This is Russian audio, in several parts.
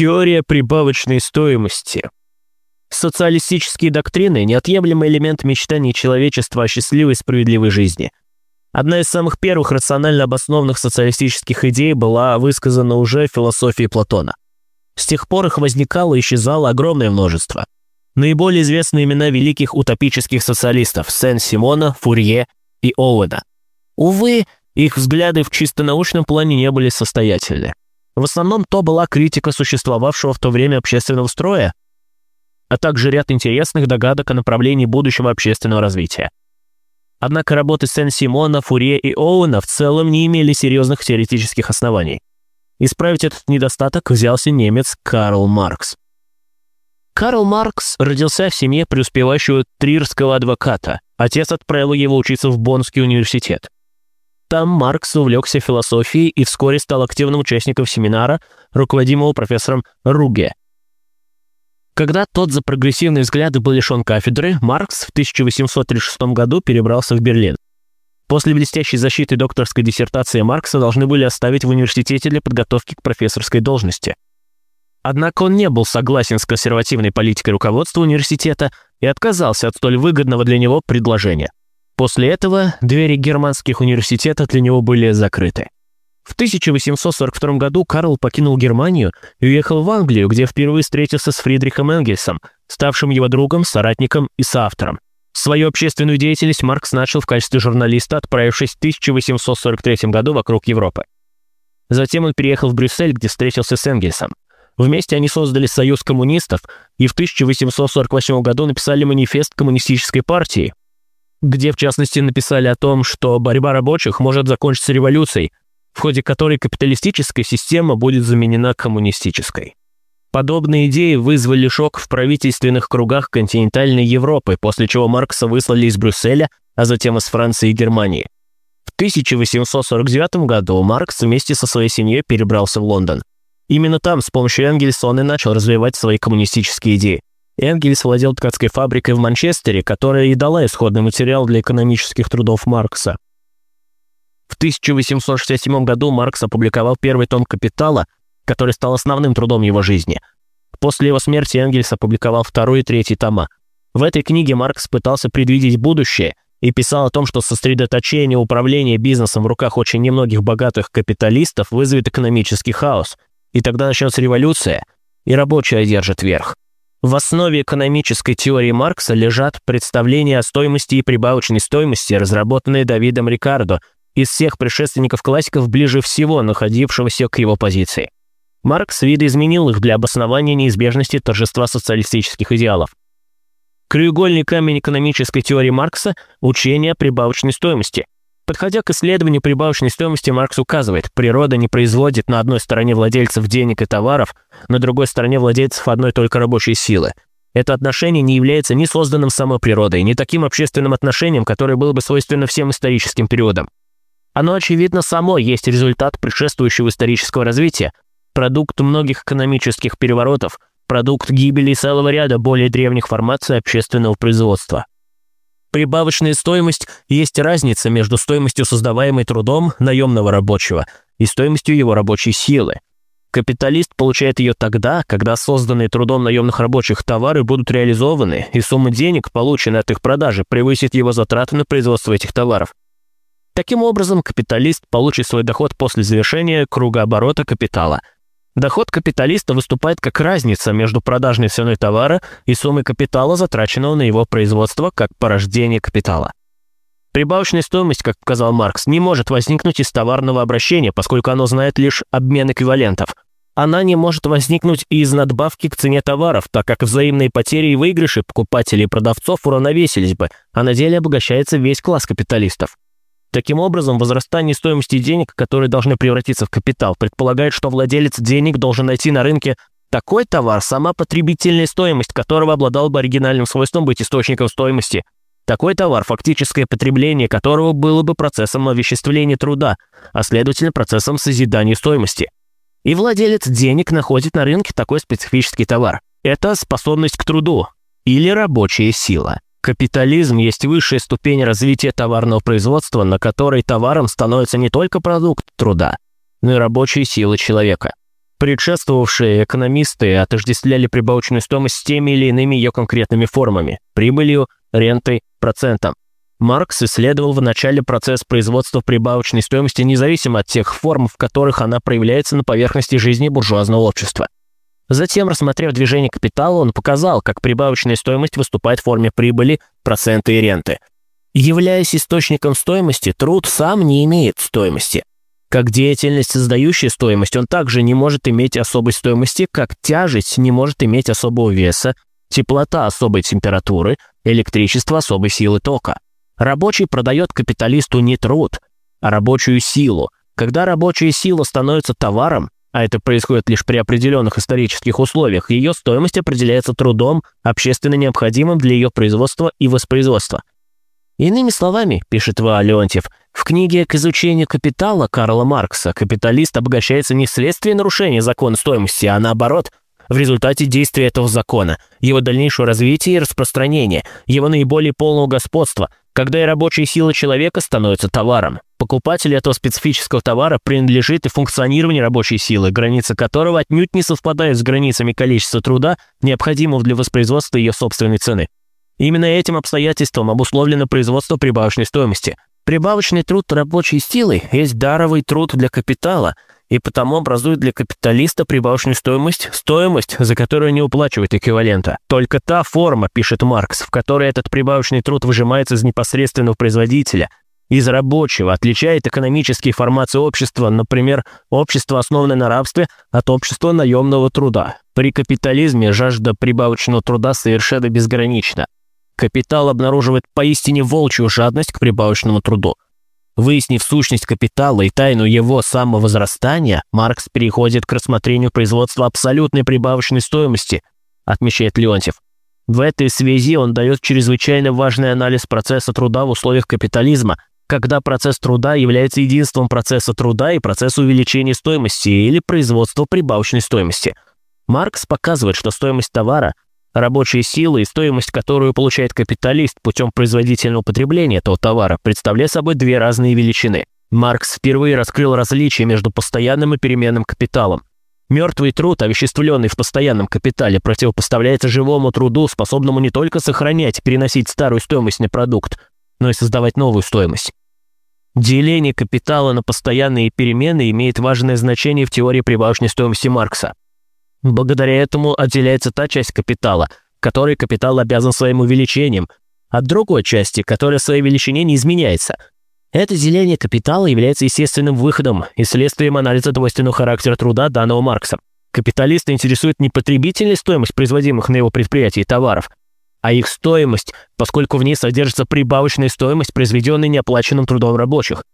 Теория прибавочной стоимости. Социалистические доктрины – неотъемлемый элемент мечтаний человечества о счастливой справедливой жизни. Одна из самых первых рационально обоснованных социалистических идей была высказана уже в философии Платона. С тех пор их возникало и исчезало огромное множество. Наиболее известны имена великих утопических социалистов – Сен-Симона, Фурье и Оуэна. Увы, их взгляды в чисто научном плане не были состоятельны. В основном то была критика существовавшего в то время общественного строя, а также ряд интересных догадок о направлении будущего общественного развития. Однако работы Сен-Симона, Фурье и Оуэна в целом не имели серьезных теоретических оснований. Исправить этот недостаток взялся немец Карл Маркс. Карл Маркс родился в семье преуспевающего трирского адвоката. Отец отправил его учиться в Боннский университет. Там Маркс увлекся философией и вскоре стал активным участником семинара, руководимого профессором Руге. Когда тот за прогрессивные взгляды был лишен кафедры, Маркс в 1836 году перебрался в Берлин. После блестящей защиты докторской диссертации Маркса должны были оставить в университете для подготовки к профессорской должности. Однако он не был согласен с консервативной политикой руководства университета и отказался от столь выгодного для него предложения. После этого двери германских университетов для него были закрыты. В 1842 году Карл покинул Германию и уехал в Англию, где впервые встретился с Фридрихом Энгельсом, ставшим его другом, соратником и соавтором. Свою общественную деятельность Маркс начал в качестве журналиста, отправившись в 1843 году вокруг Европы. Затем он переехал в Брюссель, где встретился с Энгельсом. Вместе они создали Союз коммунистов и в 1848 году написали манифест коммунистической партии, где в частности написали о том, что борьба рабочих может закончиться революцией, в ходе которой капиталистическая система будет заменена коммунистической. Подобные идеи вызвали шок в правительственных кругах континентальной Европы, после чего Маркса выслали из Брюсселя, а затем из Франции и Германии. В 1849 году Маркс вместе со своей семьей перебрался в Лондон. Именно там с помощью Энгельса он и начал развивать свои коммунистические идеи. Энгельс владел ткацкой фабрикой в Манчестере, которая и дала исходный материал для экономических трудов Маркса. В 1867 году Маркс опубликовал первый том «Капитала», который стал основным трудом его жизни. После его смерти Энгельс опубликовал второй и третий тома. В этой книге Маркс пытался предвидеть будущее и писал о том, что сосредоточение управления бизнесом в руках очень немногих богатых капиталистов вызовет экономический хаос, и тогда начнется революция, и рабочие одержат верх. В основе экономической теории Маркса лежат представления о стоимости и прибавочной стоимости, разработанные Давидом Рикардо из всех предшественников классиков ближе всего находившегося к его позиции. Маркс видоизменил их для обоснования неизбежности торжества социалистических идеалов. Краеугольный камень экономической теории Маркса – учение о прибавочной стоимости. Подходя к исследованию прибавочной стоимости, Маркс указывает, природа не производит на одной стороне владельцев денег и товаров, на другой стороне владельцев одной только рабочей силы. Это отношение не является ни созданным самой природой, ни таким общественным отношением, которое было бы свойственно всем историческим периодам. Оно, очевидно, само есть результат предшествующего исторического развития, продукт многих экономических переворотов, продукт гибели целого ряда более древних формаций общественного производства. Прибавочная стоимость есть разница между стоимостью, создаваемой трудом наемного рабочего, и стоимостью его рабочей силы. Капиталист получает ее тогда, когда созданные трудом наемных рабочих товары будут реализованы, и сумма денег, полученная от их продажи, превысит его затраты на производство этих товаров. Таким образом, капиталист получит свой доход после завершения круга оборота капитала. Доход капиталиста выступает как разница между продажной ценой товара и суммой капитала, затраченного на его производство, как порождение капитала. Прибавочная стоимость, как показал Маркс, не может возникнуть из товарного обращения, поскольку оно знает лишь обмен эквивалентов. Она не может возникнуть и из надбавки к цене товаров, так как взаимные потери и выигрыши покупателей и продавцов уравновесились бы, а на деле обогащается весь класс капиталистов. Таким образом, возрастание стоимости денег, которые должны превратиться в капитал, предполагает, что владелец денег должен найти на рынке такой товар, сама потребительная стоимость которого обладал бы оригинальным свойством быть источником стоимости. Такой товар, фактическое потребление которого было бы процессом овеществления труда, а следовательно процессом созидания стоимости. И владелец денег находит на рынке такой специфический товар. Это способность к труду или рабочая сила. Капитализм есть высшая ступень развития товарного производства, на которой товаром становится не только продукт труда, но и рабочие силы человека. Предшествовавшие экономисты отождествляли прибавочную стоимость с теми или иными ее конкретными формами – прибылью, рентой, процентом. Маркс исследовал в начале процесс производства прибавочной стоимости независимо от тех форм, в которых она проявляется на поверхности жизни буржуазного общества. Затем, рассмотрев движение капитала, он показал, как прибавочная стоимость выступает в форме прибыли, процента и ренты. Являясь источником стоимости, труд сам не имеет стоимости. Как деятельность, создающая стоимость, он также не может иметь особой стоимости, как тяжесть не может иметь особого веса, теплота особой температуры, электричество особой силы тока. Рабочий продает капиталисту не труд, а рабочую силу. Когда рабочая сила становится товаром, а это происходит лишь при определенных исторических условиях, ее стоимость определяется трудом, общественно необходимым для ее производства и воспроизводства. Иными словами, пишет В. Леонтьев, в книге «К изучению капитала» Карла Маркса капиталист обогащается не вследствие нарушения закона стоимости, а наоборот, в результате действия этого закона, его дальнейшего развития и распространения, его наиболее полного господства, когда и рабочая сила человека становится товаром. Покупателю этого специфического товара принадлежит и функционирование рабочей силы, границы которого отнюдь не совпадают с границами количества труда, необходимого для воспроизводства ее собственной цены. Именно этим обстоятельством обусловлено производство прибавочной стоимости. Прибавочный труд рабочей силы есть даровый труд для капитала, и потому образует для капиталиста прибавочную стоимость, стоимость, за которую не уплачивает эквивалента. Только та форма, пишет Маркс, в которой этот прибавочный труд выжимается из непосредственного производителя, из рабочего, отличает экономические формации общества, например, общество, основанное на рабстве, от общества наемного труда. При капитализме жажда прибавочного труда совершенно безгранична. Капитал обнаруживает поистине волчью жадность к прибавочному труду. Выяснив сущность капитала и тайну его самовозрастания, Маркс переходит к рассмотрению производства абсолютной прибавочной стоимости, отмечает Леонтьев. В этой связи он дает чрезвычайно важный анализ процесса труда в условиях капитализма, когда процесс труда является единством процесса труда и процесса увеличения стоимости или производства прибавочной стоимости. Маркс показывает, что стоимость товара Рабочая сила и стоимость, которую получает капиталист путем производительного потребления этого товара, представляют собой две разные величины. Маркс впервые раскрыл различие между постоянным и переменным капиталом. Мертвый труд, овеществленный в постоянном капитале, противопоставляется живому труду, способному не только сохранять и переносить старую стоимость на продукт, но и создавать новую стоимость. Деление капитала на постоянные и переменные имеет важное значение в теории прибавочной стоимости Маркса. Благодаря этому отделяется та часть капитала, которой капитал обязан своим увеличением, от другой части, которая в своей величине не изменяется. Это деление капитала является естественным выходом и следствием анализа двойственного характера труда данного Маркса. Капиталиста интересует не потребительная стоимость производимых на его предприятии товаров, а их стоимость, поскольку в ней содержится прибавочная стоимость, произведенная неоплаченным трудом рабочих.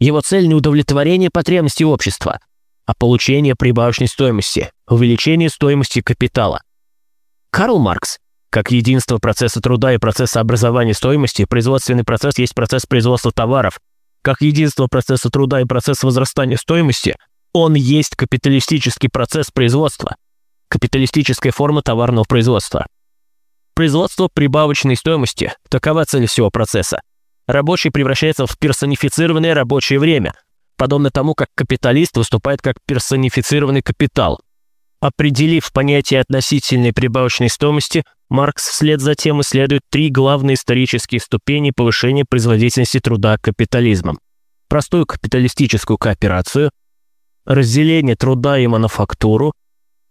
Его цель – не удовлетворение потребностей общества – а получение прибавочной стоимости, увеличение стоимости капитала. Карл Маркс. Как единство процесса труда и процесса образования стоимости, производственный процесс есть процесс производства товаров. Как единство процесса труда и процесса возрастания стоимости, он есть капиталистический процесс производства, капиталистическая форма товарного производства. Производство прибавочной стоимости – такова цель всего процесса. Рабочий превращается в персонифицированное рабочее время – подобно тому, как капиталист выступает как персонифицированный капитал. Определив понятие относительной прибавочной стоимости, Маркс вслед за тем исследует три главные исторические ступени повышения производительности труда капитализмом. Простую капиталистическую кооперацию, разделение труда и мануфактуру,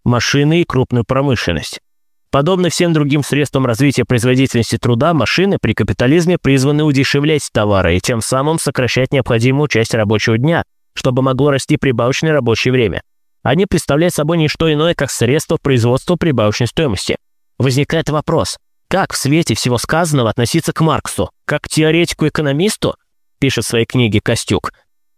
машины и крупную промышленность. Подобно всем другим средствам развития производительности труда, машины при капитализме призваны удешевлять товары и тем самым сокращать необходимую часть рабочего дня, чтобы могло расти прибавочное рабочее время. Они представляют собой не что иное, как средство производства прибавочной стоимости. Возникает вопрос, как в свете всего сказанного относиться к Марксу, как к теоретику-экономисту, пишет в своей книге Костюк,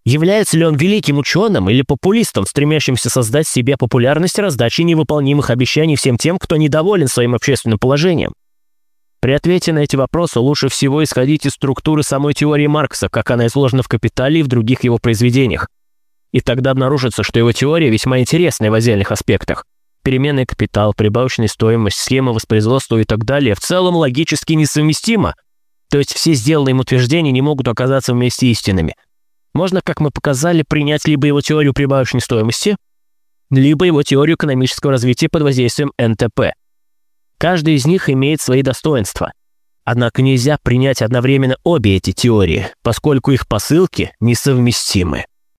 Является ли он великим ученым или популистом, стремящимся создать себе популярность раздачи невыполнимых обещаний всем тем, кто недоволен своим общественным положением? При ответе на эти вопросы лучше всего исходить из структуры самой теории Маркса, как она изложена в «Капитале» и в других его произведениях. И тогда обнаружится, что его теория весьма интересная в отдельных аспектах. Переменный капитал, прибавочная стоимость, схема воспроизводства и так далее в целом логически несовместимо. То есть все сделанные им утверждения не могут оказаться вместе истинными – можно, как мы показали, принять либо его теорию прибавочной стоимости, либо его теорию экономического развития под воздействием НТП. Каждый из них имеет свои достоинства. Однако нельзя принять одновременно обе эти теории, поскольку их посылки несовместимы.